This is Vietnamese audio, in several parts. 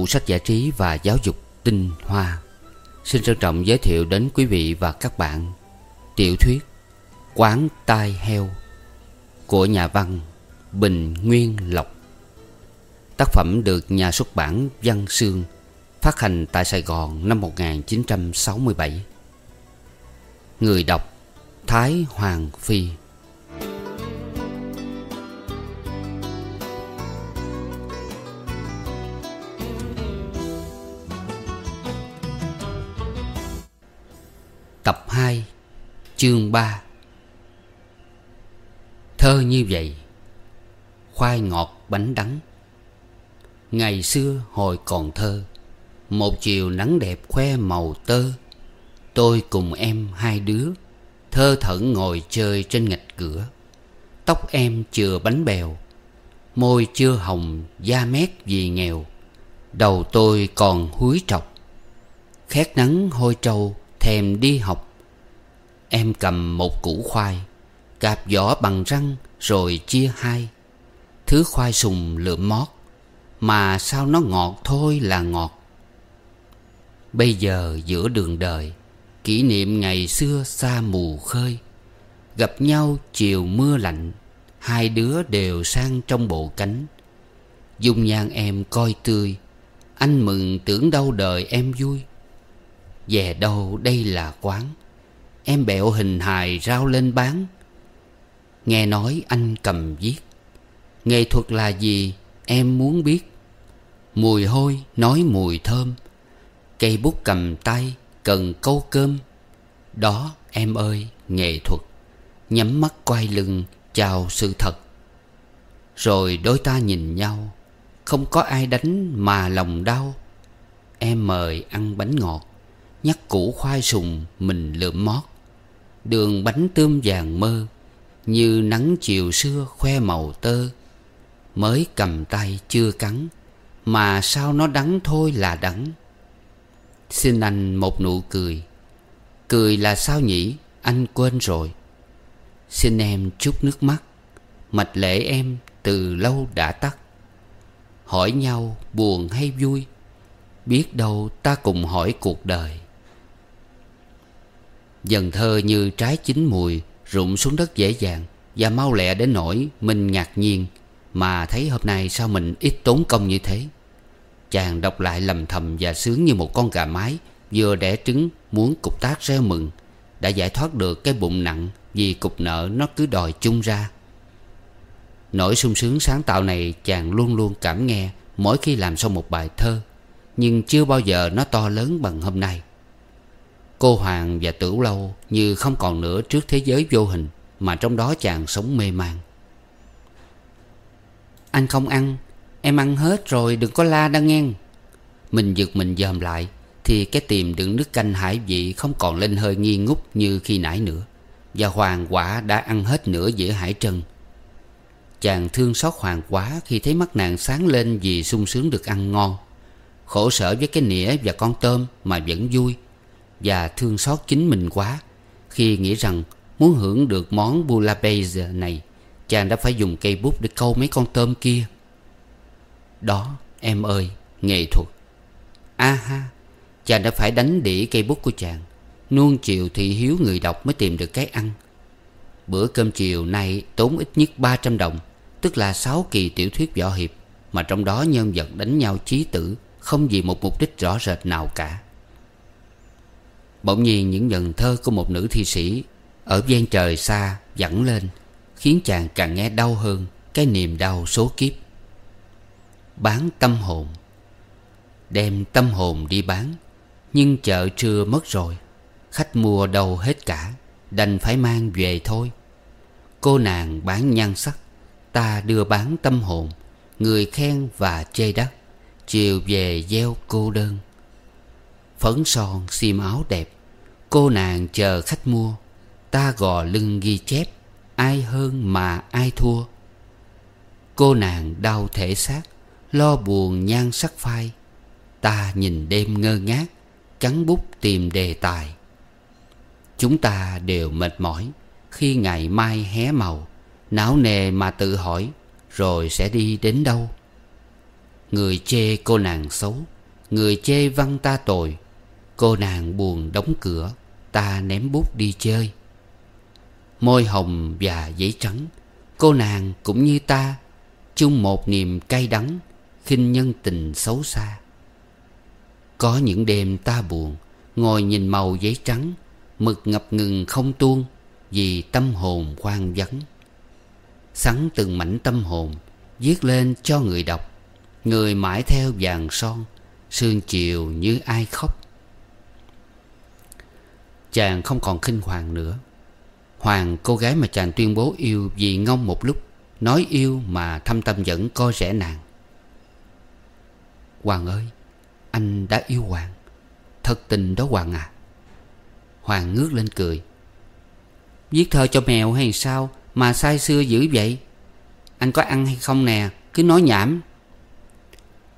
tủ sách giải trí và giáo dục tinh hoa. Xin trân trọng giới thiệu đến quý vị và các bạn Tiểu thuyết Quán tai heo Của nhà văn Bình Nguyên Lộc. Tác phẩm được nhà xuất bản Văn Sương Phát hành tại Sài Gòn năm 1967 Người đọc Thái Hoàng Phi. Tập 2 Chương 3 Thơ như vậy, Khoai ngọt bánh đắng. Ngày xưa hồi còn thơ, Một chiều nắng đẹp khoe màu tơ. Tôi cùng em hai đứa, Thơ thẩn ngồi chơi trên ngạch cửa. Tóc em chừa bánh bèo, Môi chưa hồng, da mét vì nghèo. Đầu tôi còn húi trọc, Khét nắng hôi trâu thèm đi học. Em cầm một củ khoai Cạp vỏ bằng răng rồi chia hai. Thứ khoai sùng lượm mót, Mà sao nó ngọt thôi là ngọt. Bây giờ giữa đường đời, Kỷ niệm ngày xưa xa mù khơi. Gặp nhau chiều mưa lạnh, Hai đứa đều sang trong bộ cánh. Dung nhan em coi tươi, Anh mừng tưởng đâu đời em vui về đâu đây là quán? Em bẹo hình hài rao lên bán. Nghe nói anh cầm viết. Nghệ thuật là gì? Em muốn biết. Mùi hôi, nói mùi thơm. Cây bút cầm tay, cần câu cơm. Đó, em ơi, nghệ thuật. Nhắm mắt quay lưng, chào sự thật. Rồi đôi ta nhìn nhau. Không có ai đánh mà lòng đau. Em mời ăn bánh ngọt. Nhắc củ khoai sùng mình lượm mót. Đường bánh tươm vàng mơ, Như nắng chiều xưa khoe màu tơ. Mới cầm tay chưa cắn, Mà sao nó đắng thôi là đắng. Xin anh một nụ cười. Cười là sao nhỉ? Anh quên rồi. Xin em chút nước mắt. Mạch lệ em từ lâu đã tắt. Hỏi nhau buồn hay vui, Biết đâu ta cùng hỏi cuộc đời. Dần thơ như trái chín mùi, Rụng xuống đất dễ dàng, Và mau lẹ đến nỗi mình ngạc nhiên, Mà thấy hôm nay sao mình ít tốn công như thế. Chàng đọc lại lầm thầm và sướng như một con gà mái, Vừa đẻ trứng, muốn cục tác reo mừng, Đã giải thoát được cái bụng nặng Vì cục nợ nó cứ đòi chung ra. Nỗi sung sướng sáng tạo này chàng luôn luôn cảm nghe Mỗi khi làm xong một bài thơ, Nhưng chưa bao giờ nó to lớn bằng hôm nay. Cô Hoàng và Tửu Lâu như không còn nữa trước thế giới vô hình, Mà trong đó chàng sống mê man. Anh không ăn, Em ăn hết rồi đừng có la đang nghe. Mình giật mình dòm lại, Thì cái tiềm đựng nước canh hải vị Không còn lên hơi nghi ngút như khi nãy nữa, Và Hoàng quả đã ăn hết nửa dĩa hải trân. Chàng thương xót Hoàng quá Khi thấy mắt nàng sáng lên Vì sung sướng được ăn ngon. Khổ sở với cái nĩa và con tôm Mà vẫn vui và thương xót chính mình quá, Khi nghĩ rằng muốn hưởng được món bouillabaisse này, Chàng đã phải dùng cây bút để câu mấy con tôm kia. Đó, em ơi, nghệ thuật. A ha Chàng đã phải đánh đỉ cây bút của chàng, Nuông chiều thị hiếu người đọc mới tìm được cái ăn. Bữa cơm chiều nay tốn ít nhất 300 đồng, Tức là sáu kỳ tiểu thuyết võ hiệp, Mà trong đó nhân vật đánh nhau chí tử, Không vì một mục đích rõ rệt nào cả. Bỗng nhiên những dần thơ của một nữ thi sĩ Ở gian trời xa dẫn lên, Khiến chàng càng nghe đau hơn Cái niềm đau số kiếp. Bán tâm hồn. Đem tâm hồn đi bán, Nhưng chợ trưa mất rồi. Khách mua đâu hết cả, Đành phải mang về thôi. Cô nàng bán nhan sắc, Ta đưa bán tâm hồn. Người khen và chê đắt, Chiều về gieo cô đơn. Phấn son xiêm áo đẹp. Cô nàng chờ khách mua. Ta gò lưng ghi chép, Ai hơn mà ai thua. Cô nàng đau thể xác, Lo buồn nhan sắc phai. Ta nhìn đêm ngơ ngác Cắn bút tìm đề tài. Chúng ta đều mệt mỏi, Khi ngày mai hé màu, Não nề mà tự hỏi, Rồi sẽ đi đến đâu? Người chê cô nàng xấu, Người chê văn ta tội. Cô nàng buồn đóng cửa, Ta ném bút đi chơi. Môi hồng và giấy trắng, Cô nàng cũng như ta, chung một niềm cay đắng, khinh nhân tình xấu xa. Có những đêm ta buồn, ngồi nhìn màu giấy trắng, mực ngập ngừng không tuôn vì tâm hồn hoang vắng. Sắn từng mảnh tâm hồn, viết lên cho người đọc, người mãi theo vàng son, sương chiều như ai khóc chàng không còn khinh hoàng nữa. Hoàng, cô gái mà chàng tuyên bố yêu vì ngông một lúc, Nói yêu mà thâm tâm vẫn coi rẻ nàng. Hoàng ơi, Anh đã yêu Hoàng. Thật tình đó Hoàng à. Hoàng ngước lên cười. Viết thơ cho mèo hay sao Mà sai xưa dữ vậy? Anh có ăn hay không nè? Cứ nói nhảm.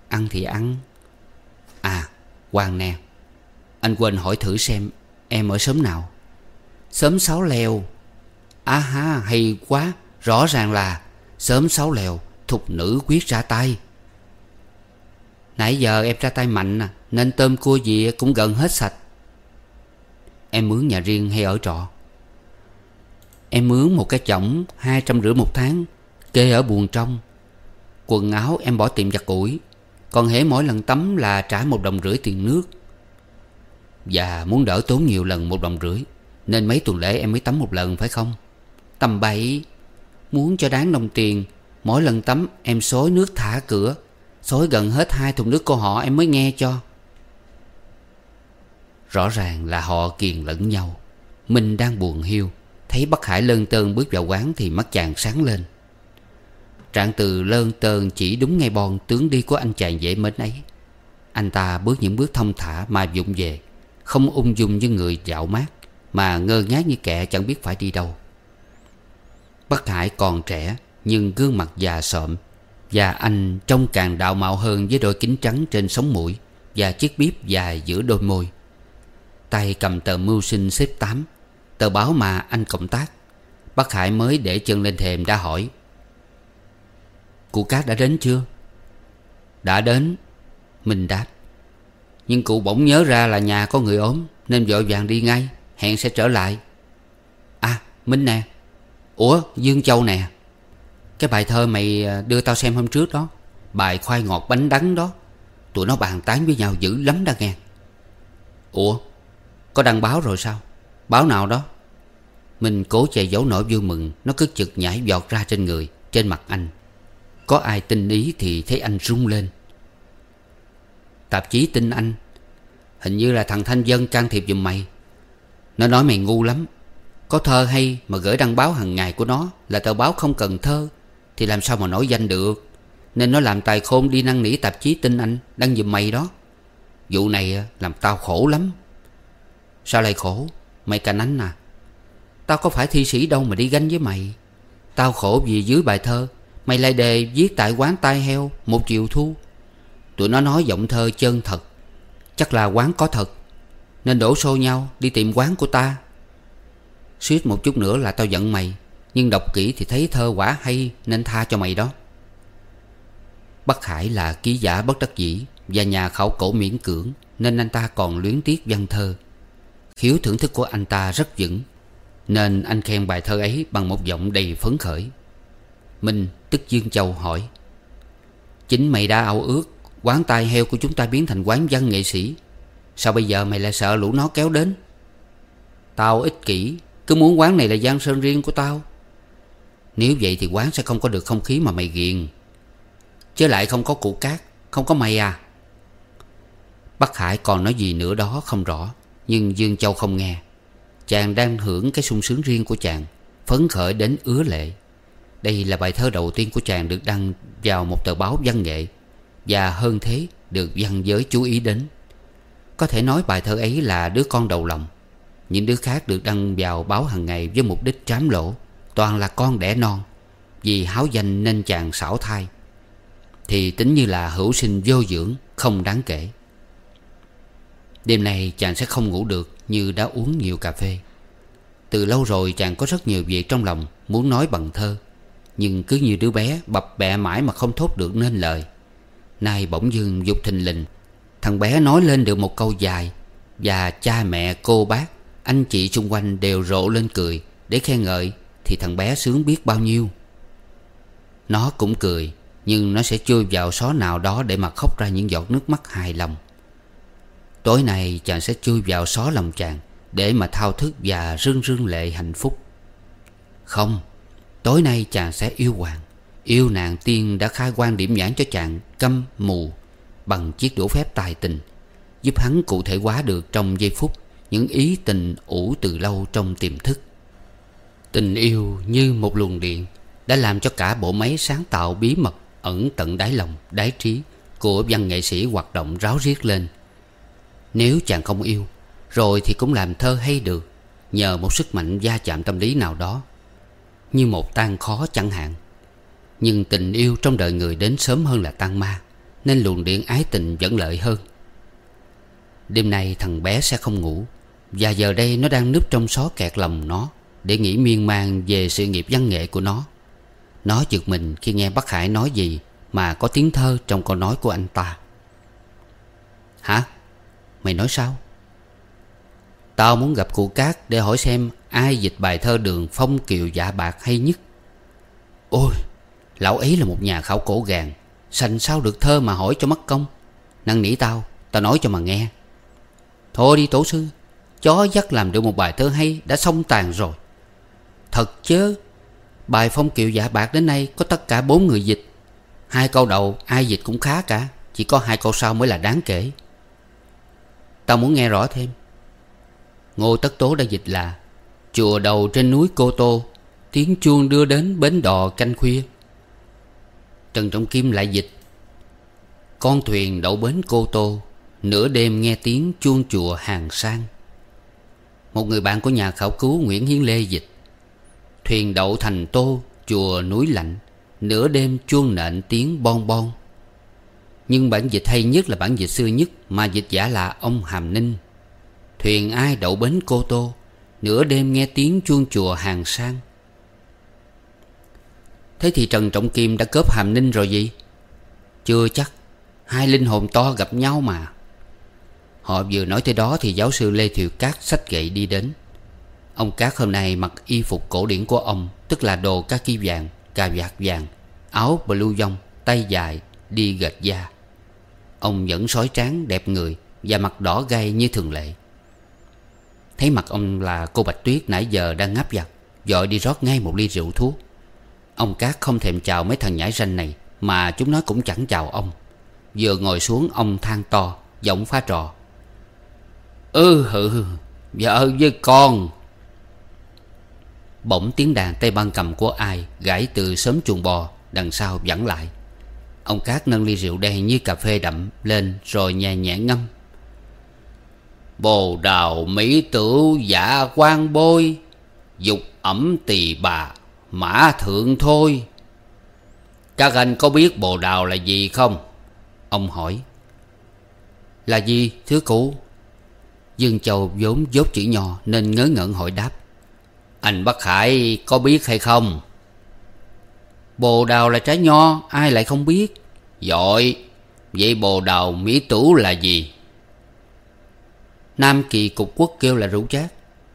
Ăn thì ăn. À Hoàng nè. Anh quên hỏi thử xem Em ở xóm nào? Xóm Sáu Leo À ha hay quá. Rõ ràng là Sớm sáu lèo Thục nữ quyết ra tay. Nãy giờ em ra tay mạnh à, Nên tôm cua gì cũng gần hết sạch. Em mướn nhà riêng hay ở trọ? Em mướn một cái chổng Hai trăm rưỡi một tháng Kê ở buồng trong. Quần áo em bỏ tiệm giặt ủi Còn hễ mỗi lần tắm là trả một đồng rưỡi tiền nước. Và muốn đỡ tốn nhiều lần một đồng rưỡi. Nên mấy tuần lễ em mới tắm một lần, phải không? Tầm bậy Muốn cho đáng đồng tiền, Mỗi lần tắm em xối nước thả cửa. Xối gần hết hai thùng nước của họ em mới nghe cho. Rõ ràng là họ kiền lẫn nhau. Minh đang buồn hiu, Thấy Bắc Hải lơn tơn bước vào quán Thì mắt chàng sáng lên. Trạng từ lơn tơn chỉ đúng ngay bon Tướng đi của anh chàng dễ mến ấy. Anh ta bước những bước thông thả mà dụng về. Không ung dung như người dạo mát, Mà ngơ ngác như kẻ chẳng biết phải đi đâu. Bắc Hải còn trẻ, Nhưng gương mặt già sợm, Và anh trông càng đạo mạo hơn Với đôi kính trắng trên sống mũi, Và chiếc bíp dài giữa đôi môi. Tay cầm tờ mưu sinh xếp 8 Tờ báo mà anh cộng tác. Bắc Hải mới để chân lên thềm đã hỏi, Cụ Cát đã đến chưa? Đã đến Mình đáp. Nhưng cụ bỗng nhớ ra là nhà có người ốm, Nên vội vàng đi ngay, Hẹn sẽ trở lại. À Minh nè. Ủa, Dương Châu nè. Cái bài thơ mày à, đưa tao xem hôm trước đó. Bài khoai ngọt bánh đắng đó. Tụi nó bàn tán với nhau dữ lắm đã nghe. Ủa, Có đăng báo rồi sao? Báo nào đó? Mình cố che giấu nỗi vui mừng, Nó cứ chực nhảy giọt ra trên người, Trên mặt anh. Có ai tin ý thì thấy anh rung lên. Tạp chí tin anh Hình như là thằng Thanh Dân can thiệp giùm mày. Nó nói mày ngu lắm. Có thơ hay mà gửi đăng báo hàng ngày của nó Là tờ báo không cần thơ, Thì làm sao mà nổi danh được? Nên nó làm tài khôn đi năn nỉ tạp chí tin anh Đăng giùm mày đó. Vụ này à, làm tao khổ lắm. Sao lại khổ? Mày cành anh à. Tao có phải thi sĩ đâu mà đi ganh với mày. Tao khổ vì dưới bài thơ, Mày lại đề viết tại quán tai heo Một triệu thu. Tụi nó nói giọng thơ chân thật. Chắc là quán có thật. Nên đổ xô nhau đi tìm quán của ta. Suýt một chút nữa là tao giận mày, Nhưng đọc kỹ thì thấy thơ quả hay Nên tha cho mày đó. Bắc Hải là ký giả bất đắc dĩ Và nhà khảo cổ miễn cưỡng, Nên anh ta còn luyến tiếc văn thơ. Khiếu thưởng thức của anh ta rất vững, Nên anh khen bài thơ ấy Bằng một giọng đầy phấn khởi. Minh tức Dương Châu hỏi, Chính mày đã ao ước Quán tai heo của chúng ta biến thành quán văn nghệ sĩ. Sao bây giờ mày lại sợ lũ nó kéo đến? Tao ích kỷ, cứ muốn quán này là giang sơn riêng của tao. Nếu vậy thì quán sẽ không có được không khí mà mày ghiền. Chứ lại không có cụ cát, Không có mày à. Bắc Hải còn nói gì nữa đó không rõ, Nhưng Dương Châu không nghe. Chàng đang hưởng cái sung sướng riêng của chàng, Phấn khởi đến ứa lệ. Đây là bài thơ đầu tiên của chàng được đăng vào một tờ báo văn nghệ. Và hơn thế, được văn giới chú ý đến. Có thể nói bài thơ ấy là đứa con đầu lòng. Những đứa khác được đăng vào báo hàng ngày với mục đích trám lỗ. Toàn là con đẻ non, Vì háo danh nên chàng xảo thai. Thì tính như là hữu sinh vô dưỡng, Không đáng kể. Đêm nay chàng sẽ không ngủ được Như đã uống nhiều cà phê. Từ lâu rồi chàng có rất nhiều việc trong lòng Muốn nói bằng thơ. Nhưng cứ như đứa bé bập bẹ mãi mà không thốt được nên lời. Nay bỗng dưng dục thình lình. Thằng bé nói lên được một câu dài, Và cha mẹ, cô, bác, Anh chị xung quanh đều rộ lên cười. Để khen ngợi Thì thằng bé sướng biết bao nhiêu. Nó cũng cười, Nhưng nó sẽ chui vào xó nào đó Để mà khóc ra những giọt nước mắt hài lòng. Tối nay chàng sẽ chui vào xó lòng chàng Để mà thao thức và rưng rưng lệ hạnh phúc. Không, Tối nay chàng sẽ yêu hoàng. Yêu nàng tiên đã khai quan điểm nhãn cho chàng câm mù Bằng chiếc đũa phép tài tình Giúp hắn cụ thể hóa được trong giây phút Những ý tình ủ từ lâu trong tiềm thức. Tình yêu như một luồng điện Đã làm cho cả bộ máy sáng tạo bí mật Ẩn tận đáy lòng, đáy trí Của văn nghệ sĩ hoạt động ráo riết lên. Nếu chàng không yêu Rồi thì cũng làm thơ hay được Nhờ một sức mạnh gia chạm tâm lý nào đó Như một tan khó chẳng hạn. Nhưng tình yêu trong đời người đến sớm hơn là tan ma, Nên luồng điện ái tình vẫn lợi hơn Đêm nay thằng bé sẽ không ngủ, Và giờ đây nó đang núp trong xó kẹt lòng nó Để nghĩ miên man về sự nghiệp văn nghệ của nó Nó giật mình khi nghe bác Hải nói gì Mà có tiếng thơ trong câu nói của anh ta Hả? Mày nói sao? Tao muốn gặp cụ Cát để hỏi xem Ai dịch bài thơ đường phong kiều dạ bạc hay nhất Ôi Lão ấy là một nhà khảo cổ gàng. Sành sao được thơ mà hỏi cho mất công? Năn nỉ tao Tao nói cho mà nghe. Thôi đi tổ sư. Chó dắt làm được một bài thơ hay Đã xong tàn rồi. Thật chứ. Bài phong kiệu dạ bạc đến nay Có tất cả bốn người dịch. Hai câu đầu, ai dịch cũng khá cả. Chỉ có hai câu sau mới là đáng kể. Tao muốn nghe rõ thêm. Ngô Tất Tố đã dịch là, Chùa đầu trên núi Cô Tô, Tiếng chuông đưa đến bến đò canh khuya. Trần Trọng Kim lại dịch. Con thuyền đậu bến Cô Tô, Nửa đêm nghe tiếng chuông chùa hàng sang. Một người bạn của nhà khảo cứu Nguyễn Hiến Lê dịch. Thuyền đậu thành tô, Chùa núi lạnh, Nửa đêm chuông nện tiếng bon bon. Nhưng bản dịch hay nhất là bản dịch xưa nhất, Mà dịch giả là ông Hàm Ninh. Thuyền ai đậu bến Cô Tô, Nửa đêm nghe tiếng chuông chùa hàng sang. Thế thì Trần Trọng Kim đã cướp Hàm Ninh rồi gì? Chưa chắc. Hai linh hồn to gặp nhau mà. Họ vừa nói tới đó Thì giáo sư Lê Thiệu Cát sách gậy đi đến. Ông Cát hôm nay mặc y phục cổ điển của ông Tức là đồ kaki vàng, cà vạt vàng Áo blue dông, tay dài, đi gạch da. Ông vẫn sói tráng, đẹp người Và mặt đỏ gay như thường lệ. Thấy mặt ông là cô Bạch Tuyết nãy giờ đang ngáp giặt Dội đi rót ngay một ly rượu thuốc. Ông Cát không thèm chào mấy thằng nhãi ranh này, Mà chúng nó cũng chẳng chào ông. Vừa ngồi xuống, ông than to, Giọng phá trò. Ừ hừ Vợ với con. Bỗng tiếng đàn tay ban cầm của ai Gãi từ sớm chuồng bò, Đằng sau vẳng lại. Ông Cát nâng ly rượu đen như cà phê đậm Lên rồi nhẹ nhẹ ngâm. Bồ đào mỹ tử dạ quan bôi, Dục ẩm tỳ bà Mã thượng thôi. Các anh có biết bồ đào là gì không? Ông hỏi. Là gì, thưa cụ? Dương Châu vốn dốt chữ nho Nên ngớ ngẩn hỏi đáp. Anh Bắc Hải có biết hay không? Bồ đào là trái nho, Ai lại không biết? Giỏi. Vậy bồ đào mỹ tử là gì? Nam kỳ cục quốc kêu là rượu chát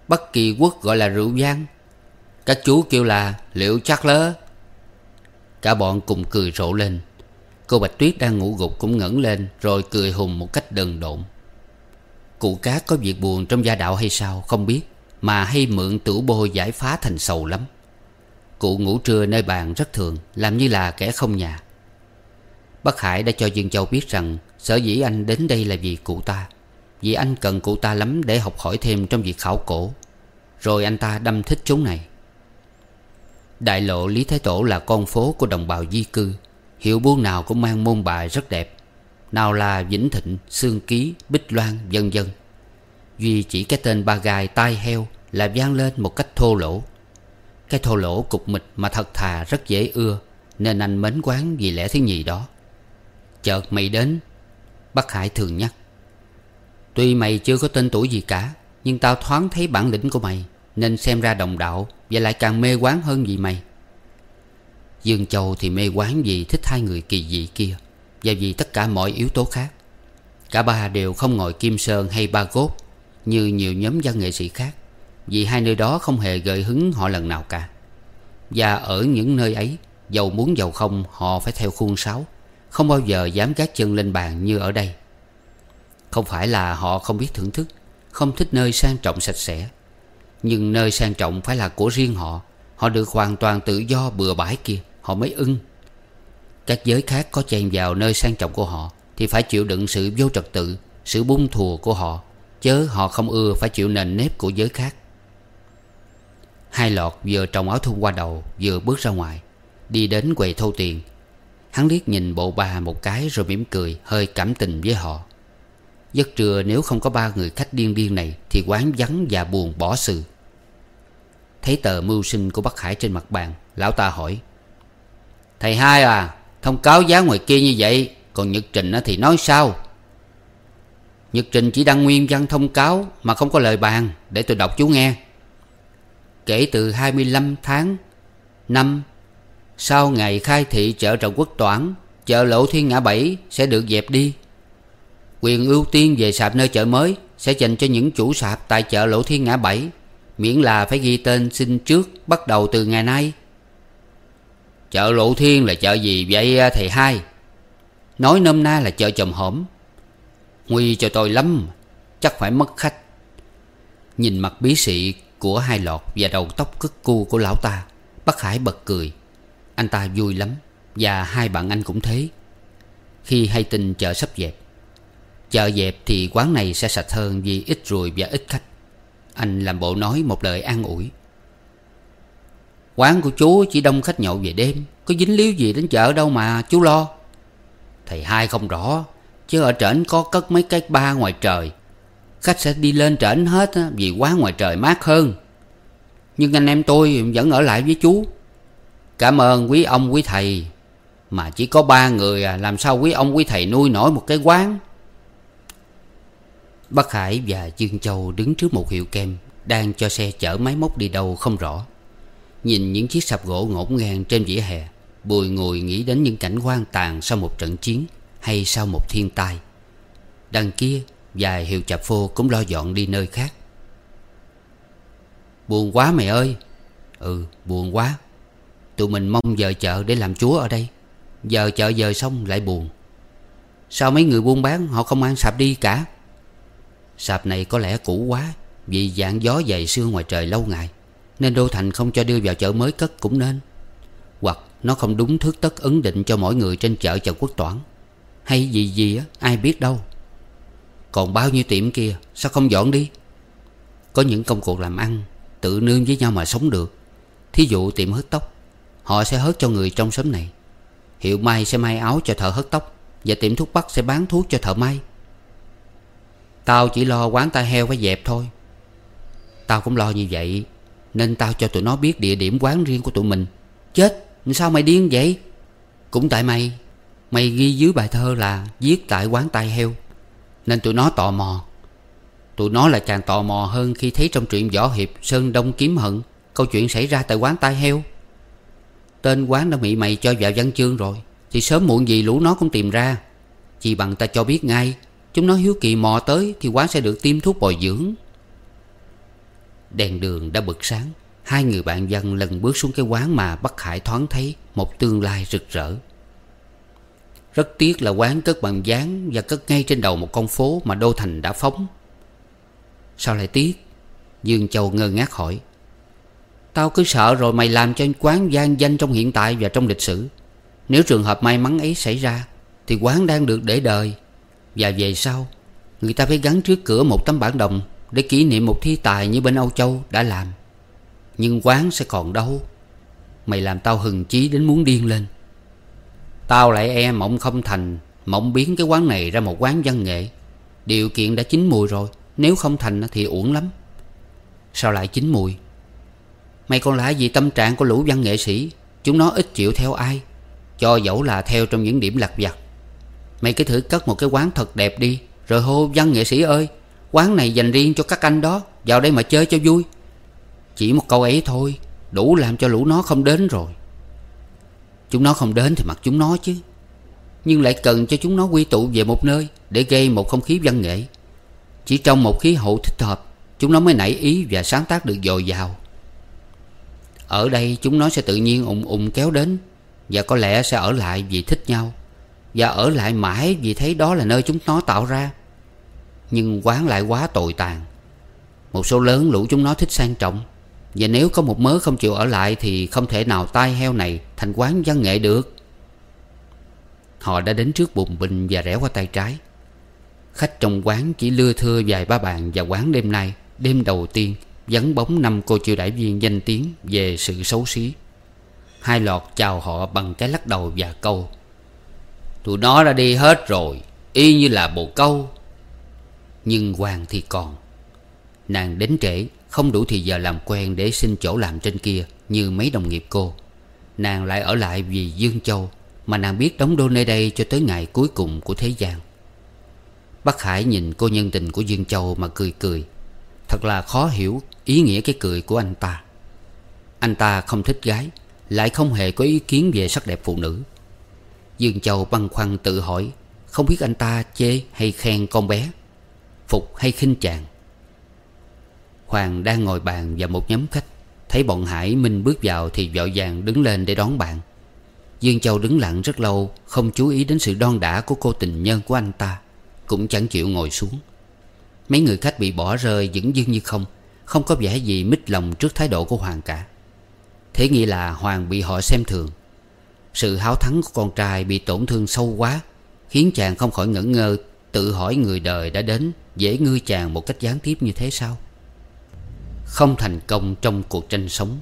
Bắc kỳ quốc gọi là rượu giang. Các chú kêu là, liệu chắc lớ? Cả bọn cùng cười rộ lên. Cô Bạch Tuyết đang ngủ gục cũng ngẩng lên, Rồi cười hùng một cách đần độn. Cụ cá có việc buồn trong gia đạo hay sao không biết, Mà hay mượn tửu bôi giải phá thành sầu lắm. Cụ ngủ trưa nơi bàn rất thường, Làm như là kẻ không nhà. Bác Hải đã cho Dương Châu biết rằng, Sở dĩ anh đến đây là vì cụ ta, Vì anh cần cụ ta lắm để học hỏi thêm trong việc khảo cổ. Rồi anh ta đâm thích chúng này. Đại lộ Lý Thái Tổ là con phố của đồng bào di cư. Hiệu buôn nào cũng mang môn bài rất đẹp. Nào là Vĩnh Thịnh, Sương Ký, Bích Loan, vân vân. Duy chỉ cái tên ba gai tai heo Là vang lên một cách thô lỗ. Cái thô lỗ cục mịch mà thật thà rất dễ ưa Nên anh mến quán vì lẽ thứ nhì đó. Chợt mày đến Bắc Hải thường nhắc. Tuy mày chưa có tên tuổi gì cả Nhưng tao thoáng thấy bản lĩnh của mày. Nên xem ra đồng đạo Và lại càng mê quán hơn gì mày. Dương Châu thì mê quán vì thích hai người kỳ dị kia Và vì tất cả mọi yếu tố khác. Cả ba đều không ngồi Kim Sơn hay Ba Gốt Như nhiều nhóm văn nghệ sĩ khác, Vì hai nơi đó không hề gợi hứng họ lần nào cả. Và ở những nơi ấy, Giàu muốn giàu không, họ phải theo khuôn sáo, Không bao giờ dám gác chân lên bàn như ở đây. Không phải là họ không biết thưởng thức, Không thích nơi sang trọng sạch sẽ nhưng nơi sang trọng phải là của riêng họ. Họ được hoàn toàn tự do bừa bãi kia. Họ mới ưng. Các giới khác có chèn vào nơi sang trọng của họ Thì phải chịu đựng sự vô trật tự, Sự bung thùa của họ. Chớ họ không ưa phải chịu nền nếp của giới khác. Hai lọt vừa trồng áo thun qua đầu, Vừa bước ra ngoài. Đi đến quầy thâu tiền. Hắn liếc nhìn bộ ba một cái rồi mỉm cười, Hơi cảm tình với họ. Giấc trưa nếu không có ba người khách điên điên này Thì quán vắng và buồn bỏ sự. Thấy tờ mưu sinh của bác Hải trên mặt bàn, Lão ta hỏi, Thầy hai à Thông cáo giá ngoài kia như vậy, Còn Nhật Trình thì nói sao? Nhật Trình chỉ đăng nguyên văn thông cáo Mà không có lời bàn, Để tôi đọc chú nghe. Kể từ 25 tháng năm, Sau ngày khai thị chợ Trần Quốc Toản, Chợ Lộ Thiên Ngã Bảy sẽ được dẹp đi. Quyền ưu tiên về sạp nơi chợ mới Sẽ dành cho những chủ sạp tại chợ Lộ Thiên Ngã Bảy, Miễn là phải ghi tên xin trước Bắt đầu từ ngày nay. Chợ Lộ Thiên là chợ gì vậy à, thầy hai? Nói nôm na là chợ chồng hổm. Nguy cho tôi lắm, Chắc phải mất khách. Nhìn mặt bí sĩ của hai lọt Và đầu tóc cất cu của lão ta, Bác Hải bật cười. Anh ta vui lắm Và hai bạn anh cũng thế. Khi hay tin chợ sắp dẹp Chợ dẹp thì quán này sẽ sạch hơn Vì ít ruồi và ít khách. Anh làm bộ nói một lời an ủi. Quán của chú chỉ đông khách nhậu về đêm, Có dính líu gì đến chợ đâu mà, chú lo. Thầy hai không rõ, Chứ ở trển có cất mấy cái ba ngoài trời. Khách sẽ đi lên trển hết Vì quán ngoài trời mát hơn. Nhưng anh em tôi vẫn ở lại với chú. Cảm ơn quý ông quý thầy, Mà chỉ có ba người à Làm sao quý ông quý thầy nuôi nổi một cái quán? Bắc Hải và Dương Châu đứng trước một hiệu kem, Đang cho xe chở máy móc đi đâu không rõ. Nhìn những chiếc sạp gỗ ngổn ngang trên vỉa hè, Bùi ngồi nghĩ đến những cảnh hoang tàn sau một trận chiến Hay sau một thiên tai. Đằng kia, Vài hiệu chạp phô cũng lo dọn đi nơi khác. Buồn quá mày ơi. Ừ buồn quá. Tụi mình mong giờ chợ để làm chúa ở đây. Giờ chợ giờ xong lại buồn. Sao mấy người buôn bán họ không ăn sạp đi cả? Sạp này có lẽ cũ quá, Vì dạng gió dày sương ngoài trời lâu ngày, Nên Đô Thành không cho đưa vào chợ mới cất cũng nên. Hoặc nó không đúng thước tất ấn định cho mỗi người trên chợ chợ quốc toản. Hay gì gì á, ai biết đâu. Còn bao nhiêu tiệm kia, Sao không dọn đi? Có những công cuộc làm ăn, Tự nương với nhau mà sống được. Thí dụ tiệm hớt tóc, Họ sẽ hớt cho người trong xóm này. Hiệu may sẽ may áo cho thợ hớt tóc, Và tiệm thuốc bắc sẽ bán thuốc cho thợ may. Tao chỉ lo quán tai heo phải dẹp thôi. Tao cũng lo như vậy, Nên tao cho tụi nó biết địa điểm quán riêng của tụi mình. Chết, Sao mày điên vậy? Cũng tại mày Mày ghi dưới bài thơ là giết tại quán tai heo. Nên tụi nó tò mò. Tụi nó là càng tò mò hơn Khi thấy trong truyện Võ Hiệp Sơn Đông Kiếm Hận, Câu chuyện xảy ra tại quán tai heo. Tên quán đã bị mày cho vào văn chương rồi, Thì sớm muộn gì lũ nó cũng tìm ra. Chỉ bằng ta cho biết ngay Chúng nó hiếu kỳ mò tới Thì quán sẽ được tiêm thuốc bồi dưỡng. Đèn đường đã bật sáng. Hai người bạn dân lần bước xuống cái quán mà Bắc Hải thoáng thấy Một tương lai rực rỡ. Rất tiếc là quán cất bằng dáng Và cất ngay trên đầu một con phố Mà Đô Thành đã phóng. Sao lại tiếc? Dương Châu ngơ ngác hỏi. Tao cứ sợ rồi mày làm cho quán gian danh trong hiện tại và trong lịch sử. Nếu trường hợp may mắn ấy xảy ra, Thì quán đang được để đời. Và về sau, Người ta phải gắn trước cửa một tấm bản đồng Để kỷ niệm một thi tài như bên Âu Châu đã làm. Nhưng quán sẽ còn đâu Mày làm tao hừng chí đến muốn điên lên. Tao lại e mộng không thành, Mộng biến cái quán này ra một quán văn nghệ. Điều kiện đã chín mùi rồi, Nếu không thành thì uổng lắm. Sao lại chín mùi? Mày còn lại gì tâm trạng của lũ văn nghệ sĩ? Chúng nó ít chịu theo ai? Cho dẫu là theo trong những điểm lặt vặt. Mày cứ thử cất một cái quán thật đẹp đi. Rồi hô văn nghệ sĩ ơi, Quán này dành riêng cho các anh đó. Vào đây mà chơi cho vui. Chỉ một câu ấy thôi, Đủ làm cho lũ nó không đến rồi. Chúng nó không đến thì mặc chúng nó chứ. Nhưng lại cần cho chúng nó quy tụ về một nơi Để gây một không khí văn nghệ. Chỉ trong một khí hậu thích hợp, Chúng nó mới nảy ý và sáng tác được dồi dào. Ở đây chúng nó sẽ tự nhiên ùng ùng kéo đến Và có lẽ sẽ ở lại vì thích nhau. Và ở lại mãi vì thấy đó là nơi chúng nó tạo ra. Nhưng quán lại quá tồi tàn. Một số lớn lũ chúng nó thích sang trọng. Và nếu có một mớ không chịu ở lại Thì không thể nào tai heo này thành quán văn nghệ được. Họ đã đến trước bùng bình và rẽ qua tay trái. Khách trong quán chỉ lưa thưa vài ba bàn Và quán đêm nay, Đêm đầu tiên, Vắng bóng năm cô chiêu đại viên danh tiếng Về sự xấu xí. Hai lọt chào họ bằng cái lắc đầu và câu Tụi nó đã đi hết rồi, Y như là bồ câu. Nhưng Hoàng thì còn. Nàng đến trễ, Không đủ thì giờ làm quen để xin chỗ làm trên kia Như mấy đồng nghiệp cô. Nàng lại ở lại vì Dương Châu, Mà nàng biết đóng đô nơi đây cho tới ngày cuối cùng của thế gian. Bác Hải nhìn cô nhân tình của Dương Châu mà cười cười. Thật là khó hiểu ý nghĩa cái cười của anh ta. Anh ta không thích gái, Lại không hề có ý kiến về sắc đẹp phụ nữ. Dương Châu băn khoăn tự hỏi, Không biết anh ta chê hay khen con bé? Phục hay khinh chàng? Hoàng đang ngồi bàn và một nhóm khách, Thấy bọn Hải Minh bước vào Thì vội vàng đứng lên để đón bạn. Dương Châu đứng lặng rất lâu, Không chú ý đến sự đon đả của cô tình nhân của anh ta, Cũng chẳng chịu ngồi xuống. Mấy người khách bị bỏ rơi dững dưng như không Không có vẻ gì mít lòng trước thái độ của Hoàng cả. Thế nghĩa là Hoàng bị họ xem thường. Sự háo thắng của con trai bị tổn thương sâu quá, Khiến chàng không khỏi ngẩn ngơ, Tự hỏi người đời đã đến, Dễ ngư chàng một cách gián tiếp như thế sao? Không thành công trong cuộc tranh sống,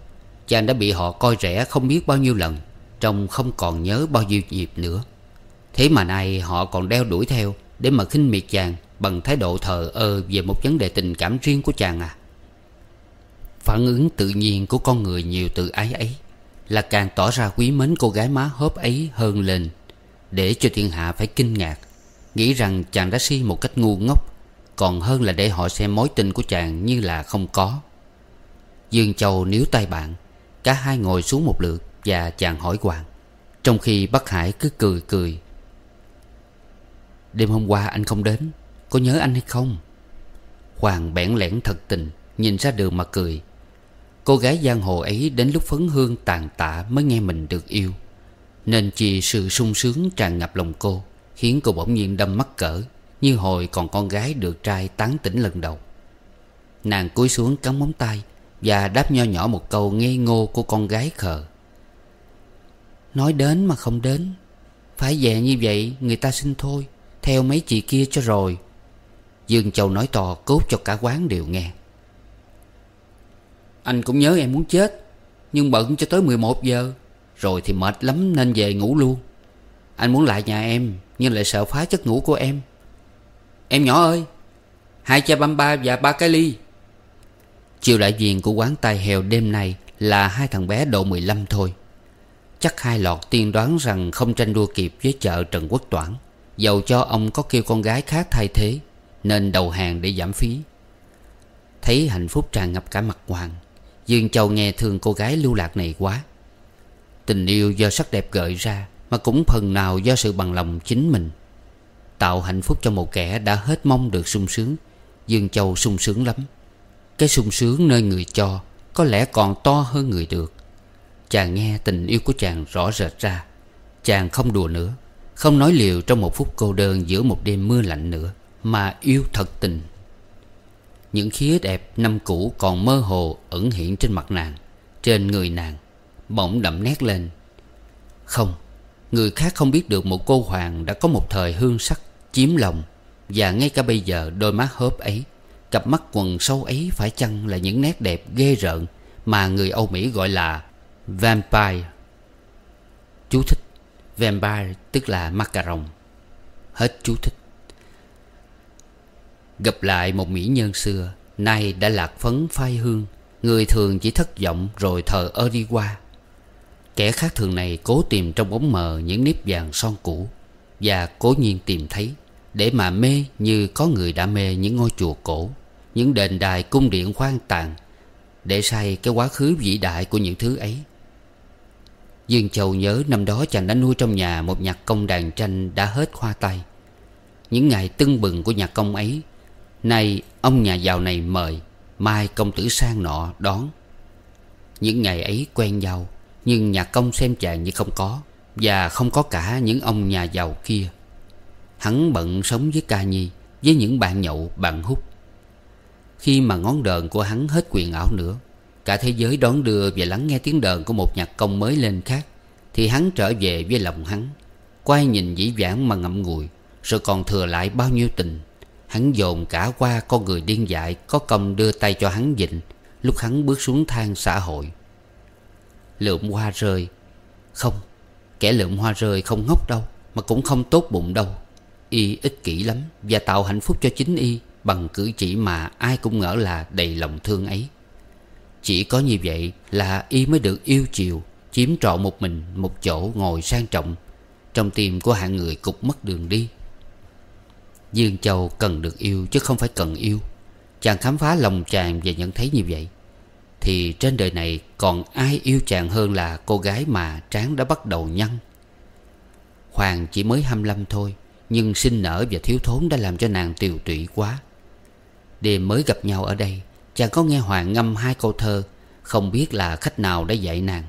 Chàng đã bị họ coi rẻ không biết bao nhiêu lần, Trông không còn nhớ bao nhiêu dịp nữa. Thế mà nay họ còn đeo đuổi theo Để mà khinh miệt chàng Bằng thái độ thờ ơ về một vấn đề tình cảm riêng của chàng à. Phản ứng tự nhiên của con người nhiều từ ái ấy. Là càng tỏ ra quý mến cô gái má hốp ấy hơn lên, Để cho thiên hạ phải kinh ngạc, Nghĩ rằng chàng đã si một cách ngu ngốc, Còn hơn là để họ xem mối tình của chàng như là không có. Dương Châu níu tay bạn, Cả hai ngồi xuống một lượt Và chàng hỏi Hoàng, Trong khi Bắc Hải cứ cười cười. Đêm hôm qua anh không đến, có nhớ anh hay không? Hoàng bẽn lẽn thật tình, Nhìn ra đường mà cười. Cô gái giang hồ ấy đến lúc phấn hương tàn tạ Mới nghe mình được yêu. Nên chỉ sự sung sướng tràn ngập lòng cô, Khiến cô bỗng nhiên đâm mắc cỡ, Như hồi còn con gái được trai tán tỉnh lần đầu. Nàng cúi xuống cắn móng tay Và đáp nho nhỏ một câu ngây ngô của con gái khờ. Nói đến mà không đến. Phải về như vậy, người ta xin thôi, Theo mấy chị kia cho rồi. Dương Châu nói to cốt cho cả quán đều nghe. Anh cũng nhớ em muốn chết, Nhưng bận cho tới 11 giờ, Rồi thì mệt lắm nên về ngủ luôn. Anh muốn lại nhà em, Nhưng lại sợ phá chất ngủ của em. Em nhỏ ơi, Hai chai băm ba và ba cái ly. Chiều đại diện của quán tài heo đêm nay Là hai thằng bé độ 15 thôi. Chắc hai lọt tiên đoán rằng Không tranh đua kịp với chợ Trần Quốc Toản, Dầu cho ông có kêu con gái khác thay thế, nên đầu hàng để giảm phí. Thấy hạnh phúc tràn ngập cả mặt Hoàng Dương Châu nghe thương cô gái lưu lạc này quá. Tình yêu do sắc đẹp gợi ra Mà cũng phần nào do sự bằng lòng chính mình. Tạo hạnh phúc cho một kẻ đã hết mong được sung sướng. Dương Châu sung sướng lắm. Cái sung sướng nơi người cho Có lẽ còn to hơn người được. Chàng nghe tình yêu của chàng rõ rệt ra. Chàng không đùa nữa, Không nói liều trong một phút cô đơn giữa một đêm mưa lạnh nữa, mà yêu thật tình. Những khía đẹp năm cũ còn mơ hồ ẩn hiện trên mặt nàng, Trên người nàng, Bỗng đậm nét lên. Không, Người khác không biết được một cô hoàng đã có một thời hương sắc, chiếm lòng, Và ngay cả bây giờ đôi mắt hớp ấy, Cặp mắt quần sâu ấy phải chăng là những nét đẹp ghê rợn Mà người Âu Mỹ gọi là Vampire. Chú thích, Vampire tức là macaron. Hết chú thích. Gặp lại một mỹ nhân xưa, Nay đã lạc phấn phai hương. Người thường chỉ thất vọng rồi thờ ơ đi qua Kẻ khác thường này cố tìm trong bóng mờ những nếp vàng son cũ Và cố nhiên tìm thấy, Để mà mê như có người đã mê những ngôi chùa cổ, Những đền đài cung điện hoang tàn, Để say cái quá khứ vĩ đại của những thứ ấy. Dương Châu nhớ năm đó chàng đã nuôi trong nhà Một nhạc công đàn tranh đã hết khoa tay. Những ngày tưng bừng của nhạc công ấy Nay, ông nhà giàu này mời, Mai công tử sang nọ đón. Những ngày ấy quen nhau, Nhưng nhà công xem chàng như không có, Và không có cả những ông nhà giàu kia. Hắn bận sống với ca nhi, Với những bạn nhậu, bạn hút. Khi mà ngón đờn của hắn hết quyền ảo nữa, Cả thế giới đón đưa và lắng nghe tiếng đờn của một nhạc công mới lên khác, Thì hắn trở về với lòng hắn, Quay nhìn dĩ vãng mà ngậm ngùi, Rồi còn thừa lại bao nhiêu tình. Hắn dồn cả qua con người điên dại Có công đưa tay cho hắn dịnh. Lúc hắn bước xuống thang xã hội, Lượm hoa rơi. Không, Kẻ lượm hoa rơi không ngốc đâu, Mà cũng không tốt bụng đâu. Y ích kỷ lắm Và tạo hạnh phúc cho chính Y Bằng cử chỉ mà ai cũng ngỡ là đầy lòng thương ấy. Chỉ có như vậy là Y mới được yêu chiều, Chiếm trọn một mình Một chỗ ngồi sang trọng. Trong tim của hạng người cục mất đường đi Dương Châu cần được yêu chứ không phải cần yêu. Chàng khám phá lòng chàng và nhận thấy như vậy, Thì trên đời này còn ai yêu chàng hơn là cô gái mà tráng đã bắt đầu nhăn? Hoàng chỉ mới 25 thôi, Nhưng sinh nở và thiếu thốn đã làm cho nàng tiều tụy quá. Đêm mới gặp nhau ở đây, Chàng có nghe Hoàng ngâm hai câu thơ, Không biết là khách nào đã dạy nàng.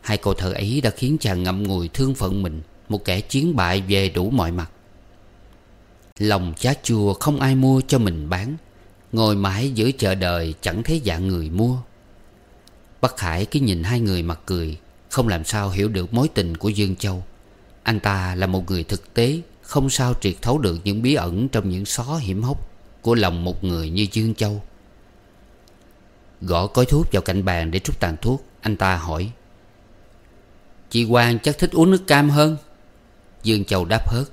Hai câu thơ ấy đã khiến chàng ngậm ngùi thương phận mình, Một kẻ chiến bại về đủ mọi mặt. Lòng chát chua không ai mua cho mình bán. Ngồi mãi giữa chợ đời chẳng thấy dạng người mua. Bắc hải cứ nhìn hai người mặt cười, Không làm sao hiểu được mối tình của Dương Châu. Anh ta là một người thực tế, Không sao triệt thấu được những bí ẩn Trong những xó hiểm hóc Của lòng một người như Dương Châu. Gõ cối thuốc vào cạnh bàn để trút tàn thuốc, Anh ta hỏi. Chị quang chắc thích uống nước cam hơn? Dương Châu đáp hớt.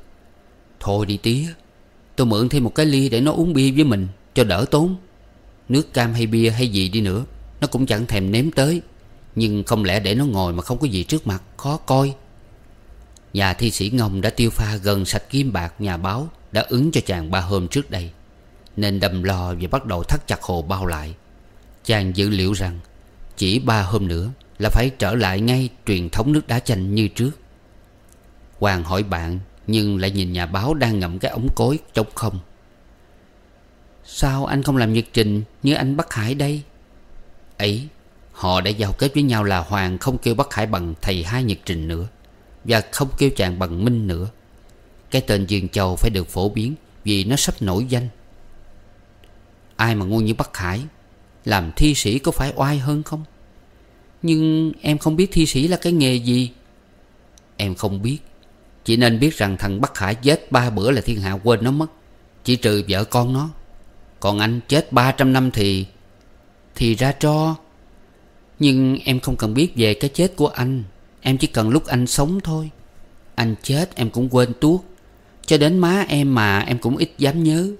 Thôi đi tía Tôi mượn thêm một cái ly để nó uống bia với mình, Cho đỡ tốn. Nước cam hay bia hay gì đi nữa, Nó cũng chẳng thèm nếm tới. Nhưng không lẽ để nó ngồi mà không có gì trước mặt, Khó coi. Nhà thi sĩ Ngông đã tiêu pha gần sạch kim bạc nhà báo, Đã ứng cho chàng ba hôm trước đây. Nên đầm lo và bắt đầu thắt chặt hồ bao lại. Chàng dự liệu rằng, Chỉ ba hôm nữa Là phải trở lại ngay truyền thống nước đá chanh như trước. Hoàng hỏi bạn nhưng lại nhìn nhà báo đang ngậm cái ống cối trống không. Sao anh không làm nhật trình như anh Bắc Hải đây? Ấy, Họ đã giao kết với nhau là Hoàng không kêu Bắc Hải bằng thầy hai nhật trình nữa, Và không kêu chàng bằng Minh nữa. Cái tên Dương Châu phải được phổ biến Vì nó sắp nổi danh. Ai mà ngu như Bắc Hải, Làm thi sĩ có phải oai hơn không? Nhưng em không biết thi sĩ là cái nghề gì. Em không biết chỉ nên biết rằng thằng Bắc Hải chết ba bữa là thiên hạ quên nó mất. Chỉ trừ vợ con nó. Còn anh chết ba trăm năm thì Thì ra cho. Nhưng em không cần biết về cái chết của anh. Em chỉ cần lúc anh sống thôi. Anh chết em cũng quên tuốt. Cho đến má em mà em cũng ít dám nhớ.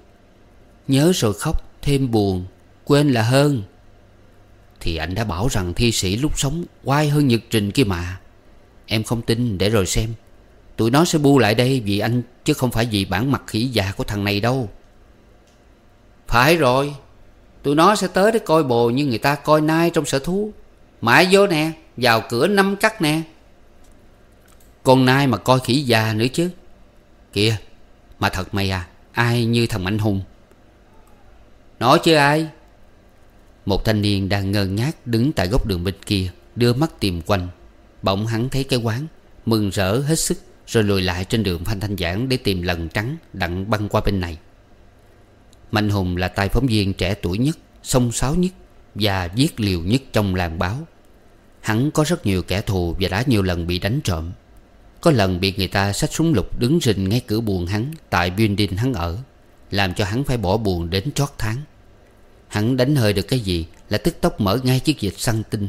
Nhớ rồi khóc, thêm buồn, Quên là hơn. Thì anh đã bảo rằng thi sĩ lúc sống Quay hơn nhật trình kia mà. Em không tin, để rồi xem. Tụi nó sẽ bu lại đây vì anh, Chứ không phải vì bản mặt khỉ già của thằng này đâu. Phải rồi, Tụi nó sẽ tới để coi bồ như người ta coi nai trong sở thú. Mãi vô nè, Vào cửa năm cắt nè. Con nai mà coi khỉ già nữa chứ. Kìa, Mà thật mày à Ai như thằng anh hùng? Nói chứ ai? Một thanh niên đang ngơ ngác đứng tại góc đường bên kia, Đưa mắt tìm quanh. Bỗng hắn thấy cái quán, Mừng rỡ hết sức rồi lùi lại trên đường Phan Thanh Giảng Để tìm lần trắng đặng băng qua bên này. Mạnh Hùng là tài phóng viên trẻ tuổi nhất Sông sáo nhất Và viết liều nhất trong làng báo. Hắn có rất nhiều kẻ thù Và đã nhiều lần bị đánh trộm. Có lần bị người ta xách súng lục đứng rình ngay cửa buồn hắn Tại building hắn ở, Làm cho hắn phải bỏ buồn đến chót tháng. Hắn đánh hơi được cái gì Là tức tốc mở ngay chiếc dịch săn tinh.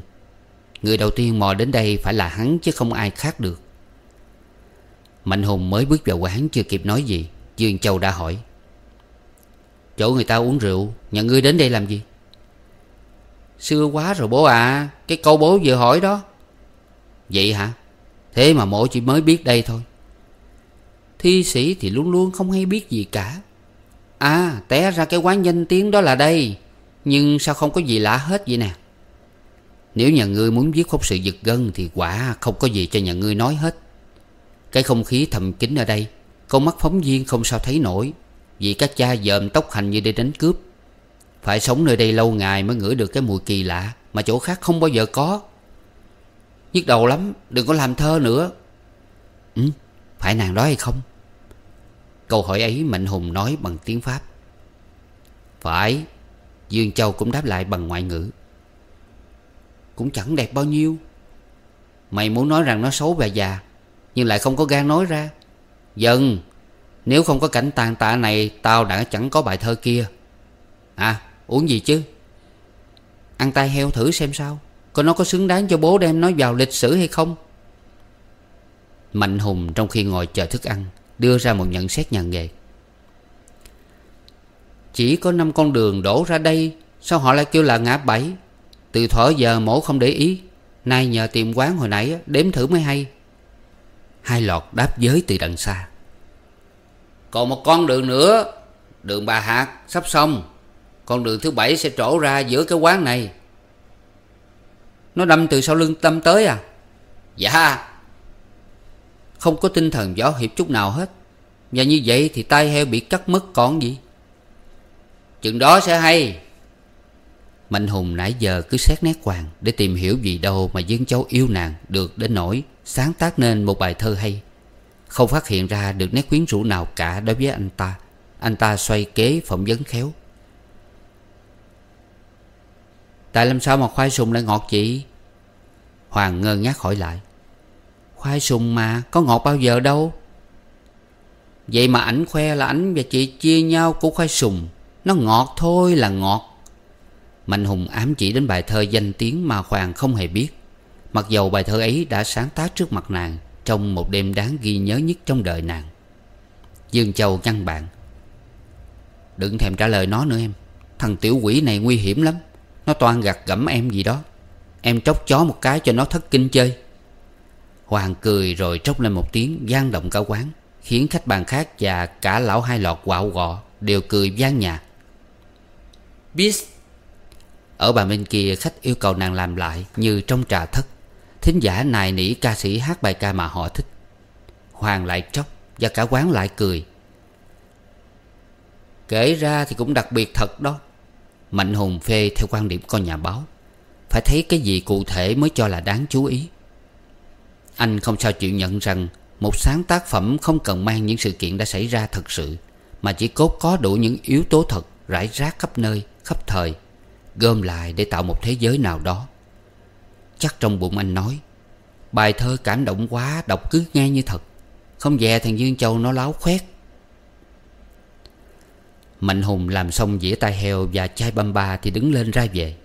Người đầu tiên mò đến đây phải là hắn chứ không ai khác được. Mạnh Hùng mới bước vào quán chưa kịp nói gì Dương Châu đã hỏi. Chỗ người ta uống rượu, Nhà ngươi đến đây làm gì? Xưa quá rồi bố à Cái câu bố vừa hỏi đó. Vậy hả? Thế mà mộ chỉ mới biết đây thôi. Thi sĩ thì luôn luôn không hay biết gì cả. À té ra cái quán danh tiếng đó là đây, Nhưng sao không có gì lạ hết vậy nè? Nếu nhà ngươi muốn viết khúc sự giật gân Thì quả không có gì cho nhà ngươi nói hết. Cái không khí thầm kín ở đây, Con mắt phóng viên không sao thấy nổi, Vì các cha dòm tóc hành như để đánh cướp. Phải sống nơi đây lâu ngày mới ngửi được cái mùi kỳ lạ Mà chỗ khác không bao giờ có. Nhức đầu lắm, Đừng có làm thơ nữa. Ừ phải nàng đó hay không? Câu hỏi ấy Mạnh Hùng nói bằng tiếng Pháp. Phải, Dương Châu cũng đáp lại bằng ngoại ngữ. Cũng chẳng đẹp bao nhiêu. Mày muốn nói rằng nó xấu và già nhưng lại không có gan nói ra. Dần, Nếu không có cảnh tàn tạ này, Tao đã chẳng có bài thơ kia. À uống gì chứ? Ăn tay heo thử xem sao. Coi nó có xứng đáng cho bố đem nó vào lịch sử hay không? Mạnh Hùng trong khi ngồi chờ thức ăn, Đưa ra một nhận xét nhàn nghề. Chỉ có năm con đường đổ ra đây, Sao họ lại kêu là ngã bảy? Từ thỏ giờ mổ không để ý. Nay nhờ tìm quán hồi nãy Đếm thử mới hay. Hai lọt đáp giới từ đằng xa. Còn một con đường nữa. Đường bà hạt sắp xong. Con đường thứ bảy sẽ trổ ra giữa cái quán này. Nó đâm từ sau lưng tâm tới à? Dạ. Không có tinh thần võ hiệp chút nào hết. Và như vậy thì tai heo bị cắt mất còn gì? Chừng đó sẽ hay. Mạnh Hùng nãy giờ cứ xét nét hoàng Để tìm hiểu gì đâu mà Dương Châu yêu nàng Được đến nỗi sáng tác nên một bài thơ hay. Không phát hiện ra được nét quyến rũ nào cả đối với anh ta. Anh ta xoay kế phỏng vấn khéo. Tại làm sao mà khoai sùng lại ngọt chị Hoàng ngơ ngác hỏi lại. Khoai sùng mà, Có ngọt bao giờ đâu. Vậy mà ảnh khoe là ảnh và chị chia nhau của khoai sùng. Nó ngọt thôi là ngọt. Mạnh Hùng ám chỉ đến bài thơ danh tiếng mà Hoàng không hề biết. Mặc dầu bài thơ ấy đã sáng tác trước mặt nàng Trong một đêm đáng ghi nhớ nhất trong đời nàng. Dương Châu ngăn bạn. Đừng thèm trả lời nó nữa em. Thằng tiểu quỷ này nguy hiểm lắm. Nó toàn gặt gẫm em gì đó. Em tróc chó một cái cho nó thất kinh chơi. Hoàng cười rồi tróc lên một tiếng, gian động cả quán, Khiến khách bàn khác và cả lão hai lọt quạo gọ Đều cười gian nhà. Bis Ở bàn bên kia, khách yêu cầu nàng làm lại Như trong trà thất. Thính giả nài nỉ ca sĩ hát bài ca mà họ thích. Hoàng lại tróc Và cả quán lại cười. Kể ra thì cũng đặc biệt thật đó. Mạnh Hùng phê theo quan điểm con nhà báo. Phải thấy cái gì cụ thể mới cho là đáng chú ý. Anh không sao chịu nhận rằng Một sáng tác phẩm không cần mang những sự kiện đã xảy ra thật sự Mà chỉ cốt có đủ những yếu tố thật Rải rác khắp nơi, khắp thời Gom lại để tạo một thế giới nào đó. Chắc trong bụng anh nói, Bài thơ cảm động quá, Đọc cứ nghe như thật. Không dè thằng Dương Châu nó láo khoét. Mạnh Hùng làm xong dĩa tai heo và chai băm ba Thì đứng lên ra về.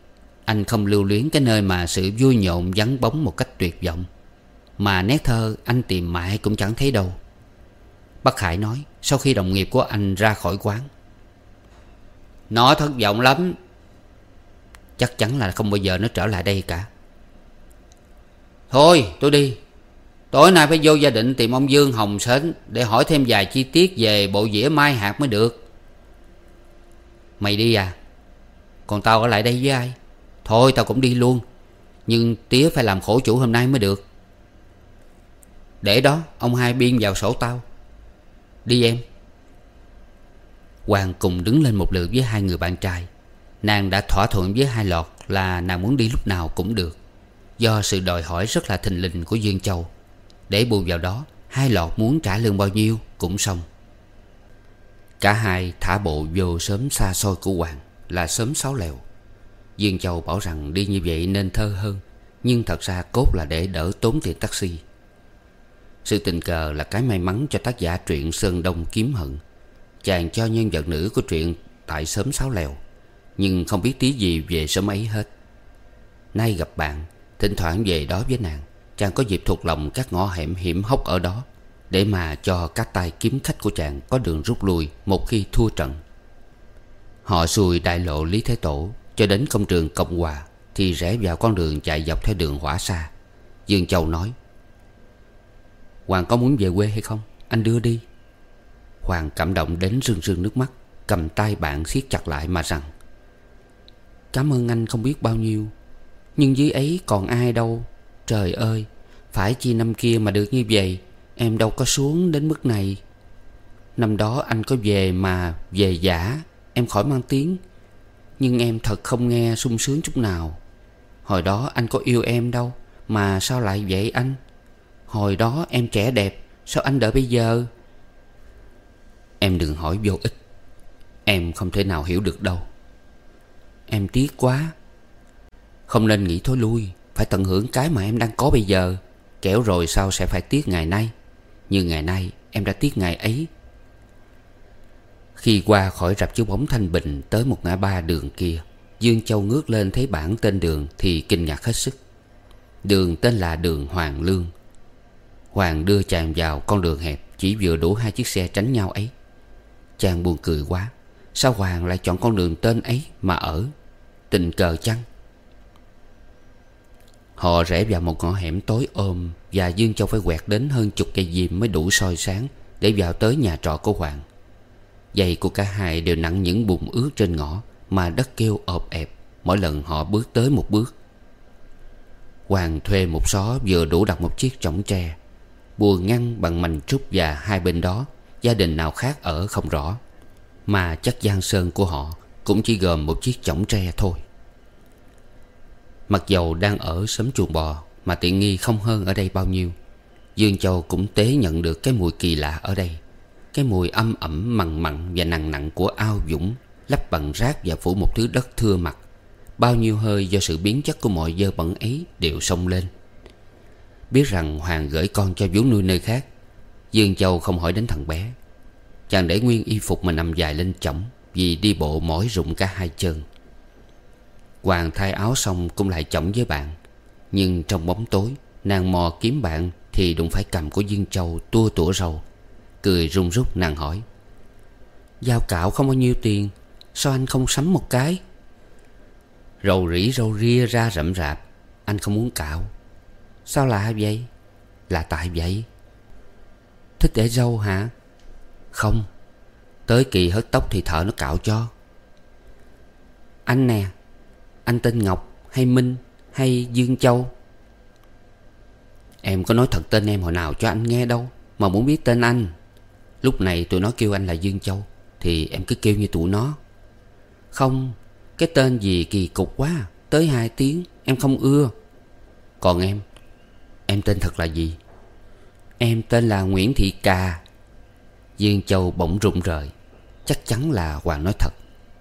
Anh không lưu luyến cái nơi mà sự vui nhộn vắng bóng một cách tuyệt vọng. Mà nét thơ anh tìm mãi cũng chẳng thấy đâu. Bác Khải nói, Sau khi đồng nghiệp của anh ra khỏi quán, Nó thất vọng lắm. Chắc chắn là không bao giờ nó trở lại đây cả. Thôi, tôi đi. Tối nay phải vô gia đình tìm ông Dương Hồng Sến Để hỏi thêm vài chi tiết về bộ dĩa mai hạt mới được. Mày đi à? Còn tao ở lại đây với ai? Thôi, tao cũng đi luôn. Nhưng tía phải làm khổ chủ hôm nay mới được. Để đó, ông hai biên vào sổ tao. Đi em. Hoàng cùng đứng lên một lượt với hai người bạn trai. Nàng đã thỏa thuận với hai lọt là nàng muốn đi lúc nào cũng được. Do sự đòi hỏi rất là thình lình của Dương Châu. Để bù vào đó, Hai lọt muốn trả lương bao nhiêu cũng xong. Cả hai thả bộ vô sớm xa xôi của Hoàng Là sớm sáu lèo. Dương Châu bảo rằng đi như vậy nên thơ hơn, Nhưng thật ra cốt là để đỡ tốn tiền taxi. Sự tình cờ là cái may mắn cho tác giả truyện Sơn Đông Kiếm Hận, Chàng cho nhân vật nữ của truyện tại sớm Sáu Lèo, Nhưng không biết tí gì về sớm ấy hết. Nay gặp bạn Thỉnh thoảng về đó với nàng, Chàng có dịp thuộc lòng các ngõ hẻm hiểm hóc ở đó, Để mà cho các tay kiếm khách của chàng có đường rút lui Một khi thua trận. Họ xuôi đại lộ Lý Thế Tổ, Cho đến công trường Cộng Hòa, Thì rẽ vào con đường chạy dọc theo đường Hỏa xa. Dương Châu nói, Hoàng có muốn về quê hay không? Anh đưa đi. Hoàng cảm động đến rưng rưng nước mắt, Cầm tay bạn siết chặt lại mà rằng, Cảm ơn anh không biết bao nhiêu nhưng dưới ấy còn ai đâu. Trời ơi, Phải chi năm kia mà được như vậy, Em đâu có xuống đến mức này. Năm đó anh có về mà Về giả, Em khỏi mang tiếng. Nhưng em thật không nghe sung sướng chút nào. Hồi đó anh có yêu em đâu, Mà sao lại vậy anh? Hồi đó em trẻ đẹp, Sao anh đợi bây giờ? Em đừng hỏi vô ích, Em không thể nào hiểu được đâu. Em tiếc quá. Không nên nghĩ thối lui, Phải tận hưởng cái mà em đang có bây giờ. Kẻo rồi sao sẽ phải tiếc ngày nay? Như ngày nay, em đã tiếc ngày ấy. Khi qua khỏi rạp chiếu bóng Thanh Bình Tới một ngã ba đường kia, Dương Châu ngước lên thấy bảng tên đường Thì kinh ngạc hết sức. Đường tên là đường Hoàng Lương. Hoàng đưa chàng vào con đường hẹp, Chỉ vừa đủ hai chiếc xe tránh nhau ấy. Chàng buồn cười quá, Sao Hoàng lại chọn con đường tên ấy mà ở? Tình cờ chăng? Họ rẽ vào một ngõ hẻm tối ôm Và Dương Châu phải quẹt đến hơn chục cây diêm Mới đủ soi sáng Để vào tới nhà trọ của Hoàng. Giày của cả hai đều nặng những bùn ướt trên ngõ Mà đất kêu ộp ẹp Mỗi lần họ bước tới một bước. Hoàng thuê một xó vừa đủ đặt một chiếc chõng tre, Bùa ngăn bằng mành trúc và hai bên đó Gia đình nào khác ở không rõ, Mà chắc giang sơn của họ Cũng chỉ gồm một chiếc chõng tre thôi. Mặc dầu đang ở sớm chuồng bò, Mà tiện nghi không hơn ở đây bao nhiêu. Dương Châu cũng tế nhận được cái mùi kỳ lạ ở đây. Cái mùi âm ẩm mặn mặn và nặng nặng của ao dũng Lắp bằng rác và phủ một thứ đất thưa mặt. Bao nhiêu hơi do sự biến chất của mọi dơ bẩn ấy đều sông lên. Biết rằng Hoàng gửi con cho vú nuôi nơi khác, Dương Châu không hỏi đến thằng bé. Chàng để nguyên y phục mà nằm dài lên chổng Vì đi bộ mỏi rụng cả hai chân. Hoàng thay áo xong cũng lại chổng với bạn. Nhưng trong bóng tối, Nàng mò kiếm bạn Thì đụng phải cầm của Dương Châu tua tủa râu Cười run rút nàng hỏi, Giao cạo không bao nhiêu tiền, Sao anh không sắm một cái? Râu rỉ râu ria ra rậm rạp, Anh không muốn cạo. Sao lạ vậy? Là tại vậy. Thích để râu hả? Không, Tới kỳ hớt tóc thì thợ nó cạo cho. Anh nè anh tên Ngọc hay Minh hay Dương Châu? Em có nói thật tên em hồi nào cho anh nghe đâu, Mà muốn biết tên anh. Lúc này tụi nó kêu anh là Dương Châu, Thì em cứ kêu như tụi nó. Không, Cái tên gì kỳ cục quá, Tới hai tiếng, em không ưa. Còn em Em tên thật là gì? Em tên là Nguyễn Thị Cà. Dương Châu bỗng rụng rời. Chắc chắn là Hoàng nói thật.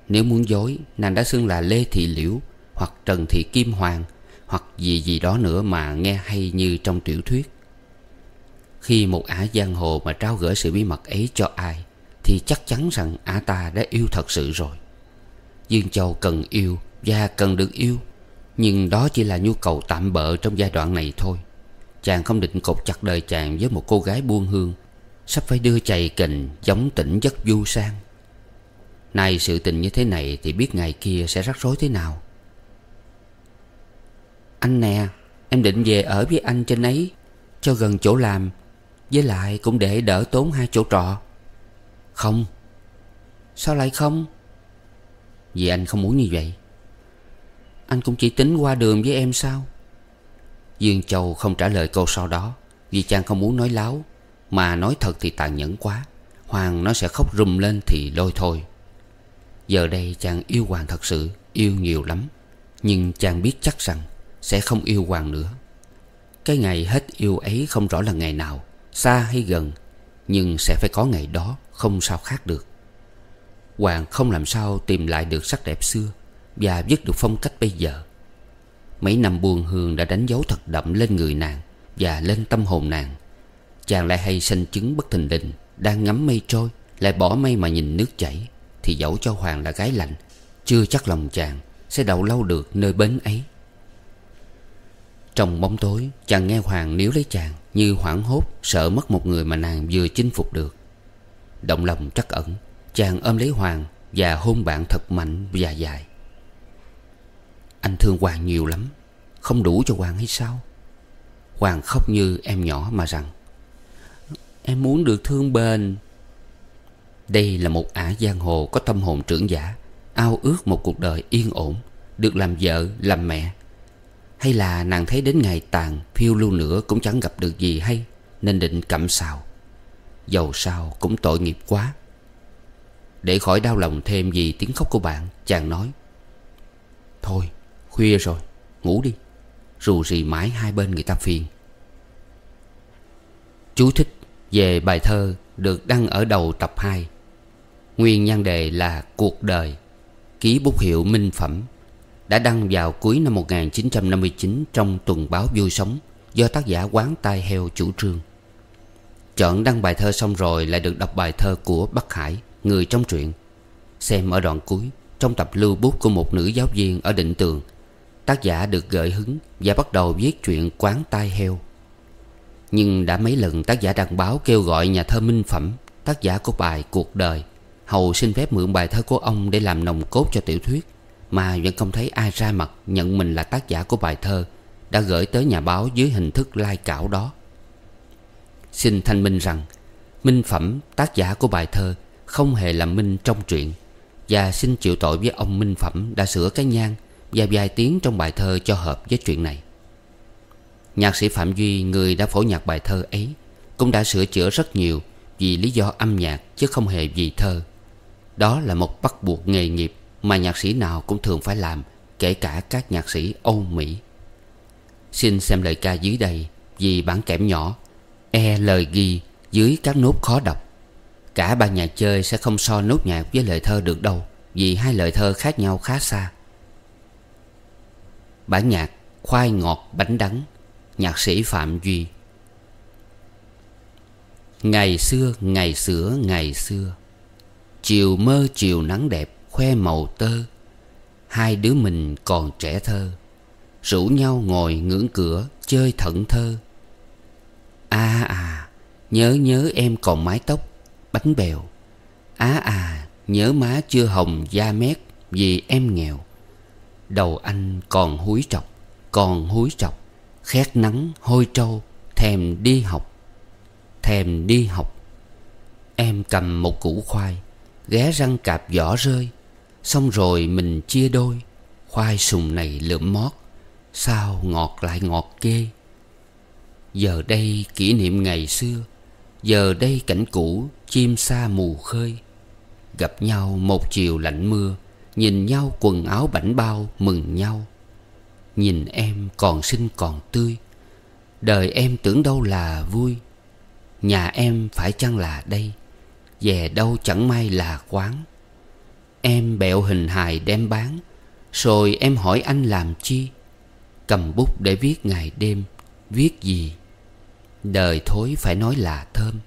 Nếu muốn dối, Nàng đã xưng là Lê Thị Liễu hoặc Trần Thị Kim Hoàng, Hoặc gì gì đó nữa mà nghe hay như trong tiểu thuyết. Khi một ả giang hồ mà trao gửi sự bí mật ấy cho ai, Thì chắc chắn rằng ả ta đã yêu thật sự rồi. Dương Châu cần yêu Và cần được yêu, Nhưng đó chỉ là nhu cầu tạm bợ trong giai đoạn này thôi. Chàng không định cột chặt đời chàng với một cô gái buôn hương, Sắp phải đưa chày kình giống tỉnh giấc du sang. Nay sự tình như thế này Thì biết ngày kia sẽ rắc rối thế nào. Anh nè, Em định về ở với anh trên ấy, Cho gần chỗ làm, Với lại cũng để đỡ tốn hai chỗ trọ. Không. Sao lại không? Vì anh không muốn như vậy. Anh cũng chỉ tính qua đường với em sao? Dương Châu không trả lời câu sau đó, Vì chàng không muốn nói láo, Mà nói thật thì tàn nhẫn quá. Hoàng nó sẽ khóc rùm lên thì lôi thôi. Giờ đây chàng yêu Hoàng thật sự, Yêu nhiều lắm, Nhưng chàng biết chắc rằng sẽ không yêu Hoàng nữa. Cái ngày hết yêu ấy không rõ là ngày nào, Xa hay gần, Nhưng sẽ phải có ngày đó, Không sao khác được. Hoàng không làm sao tìm lại được sắc đẹp xưa Và dứt được phong cách bây giờ. Mấy năm buồn hương đã đánh dấu thật đậm lên người nàng Và lên tâm hồn nàng. Chàng lại hay sanh chứng bất thình lình, Đang ngắm mây trôi, Lại bỏ mây mà nhìn nước chảy, Thì dẫu cho Hoàng là gái lạnh Chưa chắc lòng chàng Sẽ đậu lâu được nơi bến ấy. Trong bóng tối Chàng nghe Hoàng níu lấy chàng Như hoảng hốt Sợ mất một người mà nàng vừa chinh phục được. Động lòng trắc ẩn Chàng ôm lấy Hoàng Và hôn bạn thật mạnh và dài. Anh thương Hoàng nhiều lắm Không đủ cho Hoàng hay sao? Hoàng khóc như em nhỏ mà rằng Em muốn được thương bền. Đây là một ả giang hồ có tâm hồn trưởng giả Ao ước một cuộc đời yên ổn Được làm vợ, làm mẹ. Hay là nàng thấy đến ngày tàn, Phiêu lưu nữa cũng chẳng gặp được gì hay, Nên định cặm xào. Dầu sao cũng tội nghiệp quá. Để khỏi đau lòng thêm vì tiếng khóc của bạn, Chàng nói. Thôi, khuya rồi, Ngủ đi. Rù rì mãi hai bên người ta phiền. Chú thích về bài thơ được đăng ở đầu tập 2 Nguyên nhan đề là Cuộc đời, Ký bút hiệu Minh Phẩm. Đã đăng vào cuối năm 1959 trong tuần báo Vui Sống Do tác giả Quán Tai Heo chủ trương. Chọn đăng bài thơ xong rồi lại được đọc bài thơ của Bắc Hải, Người trong truyện. Xem ở đoạn cuối, Trong tập lưu bút của một nữ giáo viên ở định tường, Tác giả được gợi hứng Và bắt đầu viết chuyện Quán Tai Heo. Nhưng đã mấy lần tác giả đăng báo kêu gọi nhà thơ Minh Phẩm, Tác giả của bài Cuộc Đời, Hầu xin phép mượn bài thơ của ông để làm nồng cốt cho tiểu thuyết. Mà vẫn không thấy ai ra mặt nhận mình là tác giả của bài thơ, Đã gửi tới nhà báo dưới hình thức lai cảo đó. Xin thanh minh rằng, Minh Phẩm tác giả của bài thơ Không hề là Minh trong truyện, Và xin chịu tội với ông Minh Phẩm đã sửa cái nhang Và vài tiếng trong bài thơ cho hợp với chuyện này. Nhạc sĩ Phạm Duy, Người đã phổ nhạc bài thơ ấy, Cũng đã sửa chữa rất nhiều Vì lý do âm nhạc chứ không hề vì thơ. Đó là một bắt buộc nghề nghiệp mà nhạc sĩ nào cũng thường phải làm Kể cả các nhạc sĩ Âu Mỹ. Xin xem lời ca dưới đây Vì bản kẽm nhỏ E lời ghi dưới các nốt khó đọc. Cả ba nhà chơi sẽ không so nốt nhạc với lời thơ được đâu Vì hai lời thơ khác nhau khá xa. Bản nhạc Khoai ngọt bánh đắng Nhạc sĩ Phạm Duy. Ngày xưa, ngày xưa, ngày xưa Chiều mơ chiều nắng đẹp khoe màu tơ. Hai đứa mình còn trẻ thơ Rủ nhau ngồi ngưỡng cửa chơi thận thơ. À à nhớ nhớ em còn mái tóc bánh bèo. Á à, à nhớ má chưa hồng da mét vì em nghèo. Đầu anh còn húi trọc còn húi trọc Khét nắng hôi trâu thèm đi học Thèm đi học. Em cầm một củ khoai Ghé răng cạp vỏ rơi Xong rồi mình chia đôi. Khoai sùng này lượm mót, Sao ngọt lại ngọt kê Giờ đây kỷ niệm ngày xưa, Giờ đây cảnh cũ, Chim sa mù khơi. Gặp nhau một chiều lạnh mưa, Nhìn nhau quần áo bảnh bao Mừng nhau. Nhìn em còn xinh còn tươi, Đời em tưởng đâu là vui. Nhà em phải chăng là đây về đâu chẳng may là quán. Em bẹo hình hài đem bán, Rồi em hỏi anh làm chi? Cầm bút để viết ngày đêm, Viết gì? Đời thối phải nói là thơm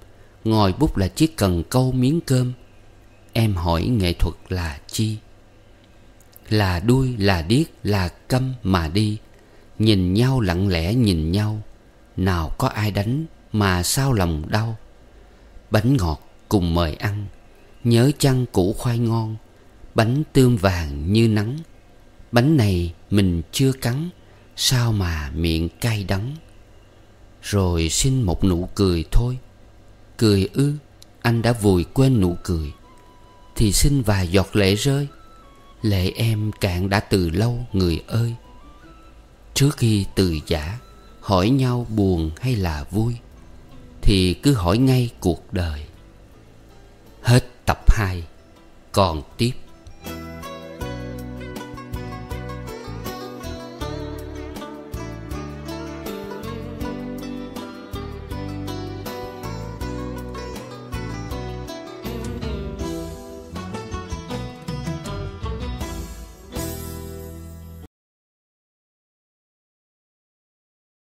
Ngòi bút là chiếc cần câu miếng cơm. Em hỏi nghệ thuật là chi? Là đuôi, là điếc, là câm mà đi. Nhìn nhau lặng lẽ nhìn nhau, Nào có ai đánh mà sao lòng đau? Bánh ngọt cùng mời ăn, Nhớ chăng củ khoai ngon? Bánh tương vàng như nắng. Bánh này mình chưa cắn, Sao mà miệng cay đắng? Rồi xin một nụ cười thôi. Cười ư, Anh đã vùi quên nụ cười. Thì xin vài giọt lệ rơi. Lệ em cạn đã từ lâu, người ơi. Trước khi từ giả, Hỏi nhau buồn hay là vui, Thì cứ hỏi ngay cuộc đời. Hết tập 2 Còn tiếp.